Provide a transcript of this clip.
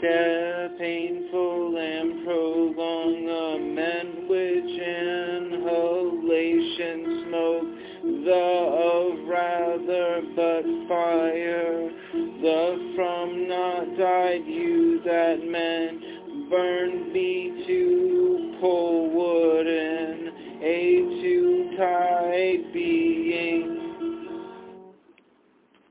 death painful and prolonged lament which inhalation smoke the of rather but fire the from not died you that men burn be to pull wooden a to tie be